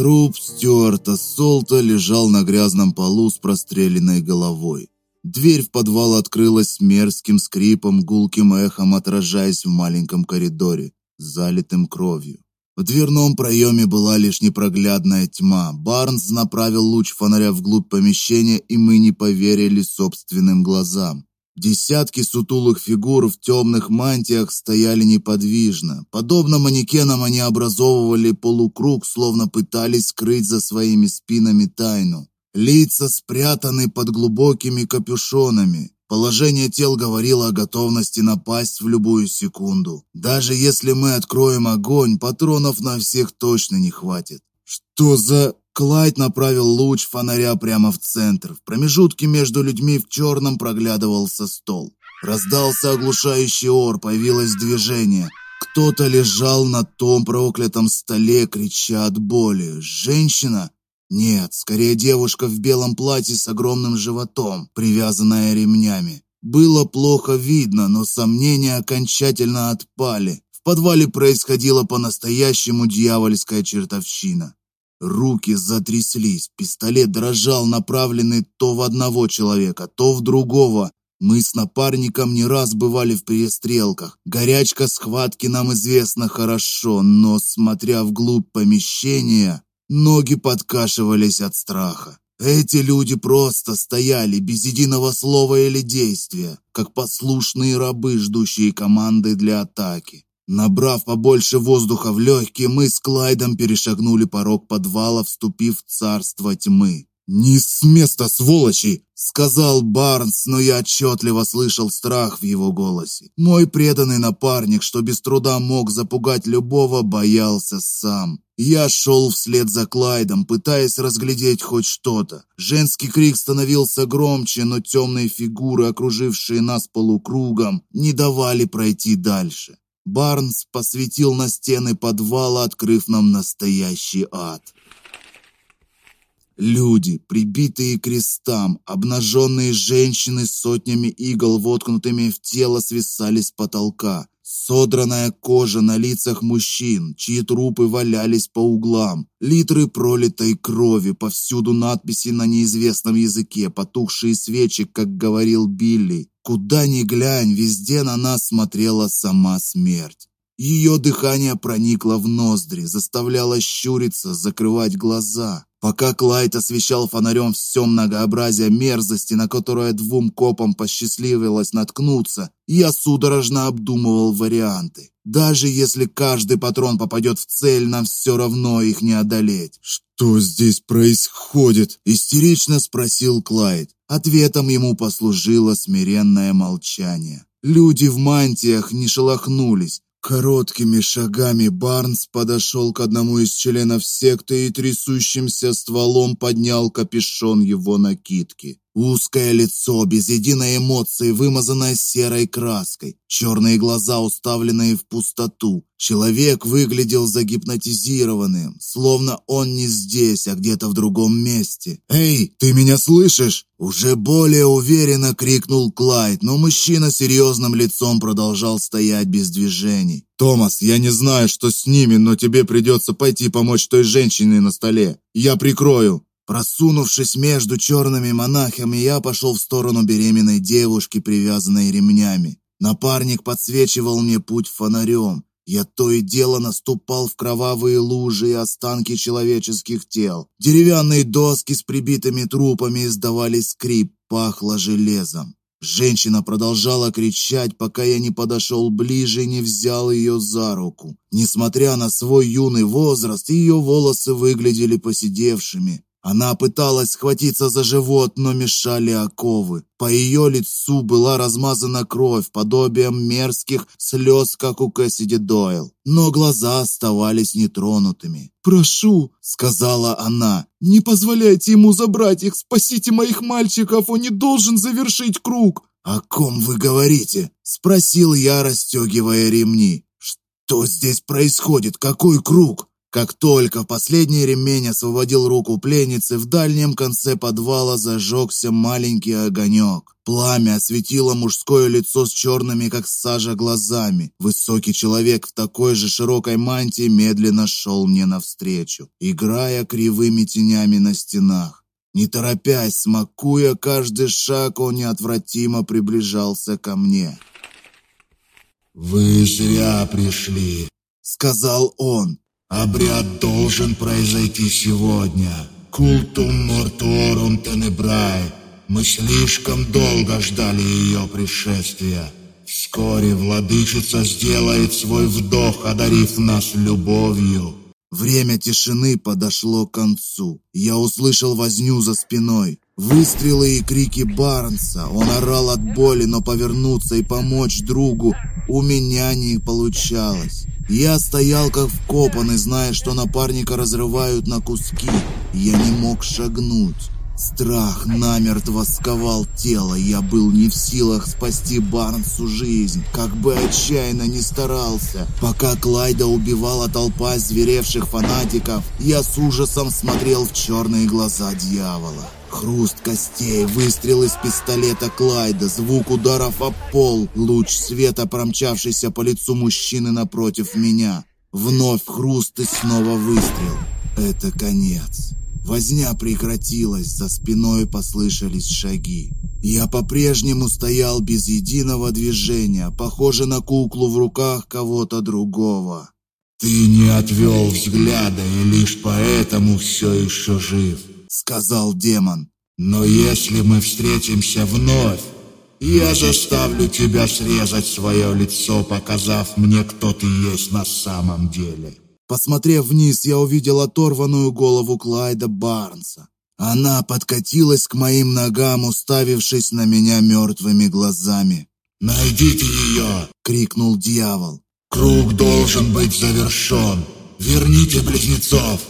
Труп Стюарта Солта лежал на грязном полу с простреленной головой. Дверь в подвал открылась с мерзким скрипом, гулким эхом отражаясь в маленьком коридоре, залитым кровью. В дверном проеме была лишь непроглядная тьма. Барнс направил луч фонаря вглубь помещения, и мы не поверили собственным глазам. Десятки сутулых фигур в темных мантиях стояли неподвижно. Подобно манекенам они образовывали полукруг, словно пытались скрыть за своими спинами тайну. Лица спрятаны под глубокими капюшонами. Положение тел говорило о готовности напасть в любую секунду. Даже если мы откроем огонь, патронов на всех точно не хватит. Что за Клайд направил луч фонаря прямо в центр. В промежутке между людьми в черном проглядывался стол. Раздался оглушающий ор, появилось движение. Кто-то лежал на том проклятом столе, крича от боли. Женщина? Нет, скорее девушка в белом платье с огромным животом, привязанная ремнями. Было плохо видно, но сомнения окончательно отпали. В подвале происходила по-настоящему дьявольская чертовщина. Руки затряслись, пистолет дрожал, направленный то в одного человека, то в другого. Мы с напарником не раз бывали в перестрелках. Горячка схватки нам известна хорошо, но смотря вглубь помещения, Ноги подкашивались от страха. Эти люди просто стояли без единого слова или действия, как послушные рабы, ждущие команды для атаки. Набрав побольше воздуха в легкие, мы с Клайдом перешагнули порог подвала, вступив в царство тьмы. «Не с места, сволочи!» — сказал Барнс, но я отчетливо слышал страх в его голосе. Мой преданный напарник, что без труда мог запугать любого, боялся сам. Я шел вслед за Клайдом, пытаясь разглядеть хоть что-то. Женский крик становился громче, но темные фигуры, окружившие нас полукругом, не давали пройти дальше. Барнс посветил на стены подвала, открыв нам настоящий ад. Люди, прибитые к крестам, обнаженные женщины с сотнями игл, воткнутыми в тело, свисали с потолка. Содранная кожа на лицах мужчин, чьи трупы валялись по углам, литры пролитой крови, повсюду надписи на неизвестном языке, потухшие свечи, как говорил Билли. Куда ни глянь, везде на нас смотрела сама смерть. Ее дыхание проникло в ноздри, заставляло щуриться, закрывать глаза. Пока Клайд освещал фонарем все многообразие мерзости, на которое двум копам посчастливилось наткнуться, я судорожно обдумывал варианты. Даже если каждый патрон попадет в цель, нам все равно их не одолеть. Что здесь происходит? истерично спросил Клайд. Ответом ему послужило смиренное молчание. Люди в мантиях не шелохнулись, Короткими шагами Барнс подошел к одному из членов секты и трясущимся стволом поднял капюшон его накидки. Узкое лицо без единой эмоции, вымазанное серой краской, черные глаза, уставленные в пустоту. Человек выглядел загипнотизированным, словно он не здесь, а где-то в другом месте. "Эй, ты меня слышишь?" уже более уверенно крикнул Клайд, но мужчина серьезным лицом продолжал стоять без движений. "Томас, я не знаю, что с ними, но тебе придется пойти помочь той женщине на столе. Я прикрою". Просунувшись между черными монахами, я пошел в сторону беременной девушки, привязанной ремнями. Напарник подсвечивал мне путь фонарем. Я то и дело наступал в кровавые лужи и останки человеческих тел. Деревянные доски с прибитыми трупами издавали скрип, пахло железом. Женщина продолжала кричать, пока я не подошел ближе и не взял ее за руку. Несмотря на свой юный возраст, ее волосы выглядели поседевшими. Она пыталась схватиться за живот, но мешали оковы. По ее лицу была размазана кровь, подобием мерзких слез, как у Кэссиди Дойл, но глаза оставались нетронутыми. "Прошу", сказала она. "Не позволяйте ему забрать их, спасите моих мальчиков, он не должен завершить круг". "О ком вы говорите?" спросил я, расстегивая ремни. "Что здесь происходит? Какой круг?" Как только последний ремень освободил руку пленницы, в дальнем конце подвала зажегся маленький огонек. Пламя осветило мужское лицо с черными, как сажа, глазами. Высокий человек в такой же широкой мантии медленно шел мне навстречу, играя кривыми тенями на стенах. Не торопясь, смакуя каждый шаг, он неотвратимо приближался ко мне. «Вы зря пришли», — сказал он. Обряд должен произойти сегодня. Культум мортуорум тенебрай. Мы слишком долго ждали ее пришествия. Вскоре владычица сделает свой вдох, одарив нас любовью. Время тишины подошло к концу. Я услышал возню за спиной. Выстрелы и крики Барнса. Он орал от боли, но повернуться и помочь другу у меня не получалось. Я стоял как вкопанный, зная, что напарника разрывают на куски. Я не мог шагнуть. Страх намертво сковал тело. Я был не в силах спасти Барнсу жизнь, как бы отчаянно не старался. Пока Клайда убивала толпа зверевших фанатиков, я с ужасом смотрел в черные глаза дьявола. Хруст костей, выстрел из пистолета Клайда, звук ударов о пол, луч света, промчавшийся по лицу мужчины напротив меня. Вновь хруст и снова выстрел. Это конец. Возня прекратилась, за спиной послышались шаги. Я по-прежнему стоял без единого движения, похоже на куклу в руках кого-то другого. «Ты не отвел взгляда и лишь поэтому все еще жив», — сказал демон. «Но если мы встретимся вновь, я заставлю тебя срезать свое лицо, показав мне, кто ты есть на самом деле». Посмотрев вниз, я увидел оторванную голову Клайда Барнса. Она подкатилась к моим ногам, уставившись на меня мертвыми глазами. «Найдите ее!» — крикнул дьявол. «Круг должен быть завершен! Верните близнецов!»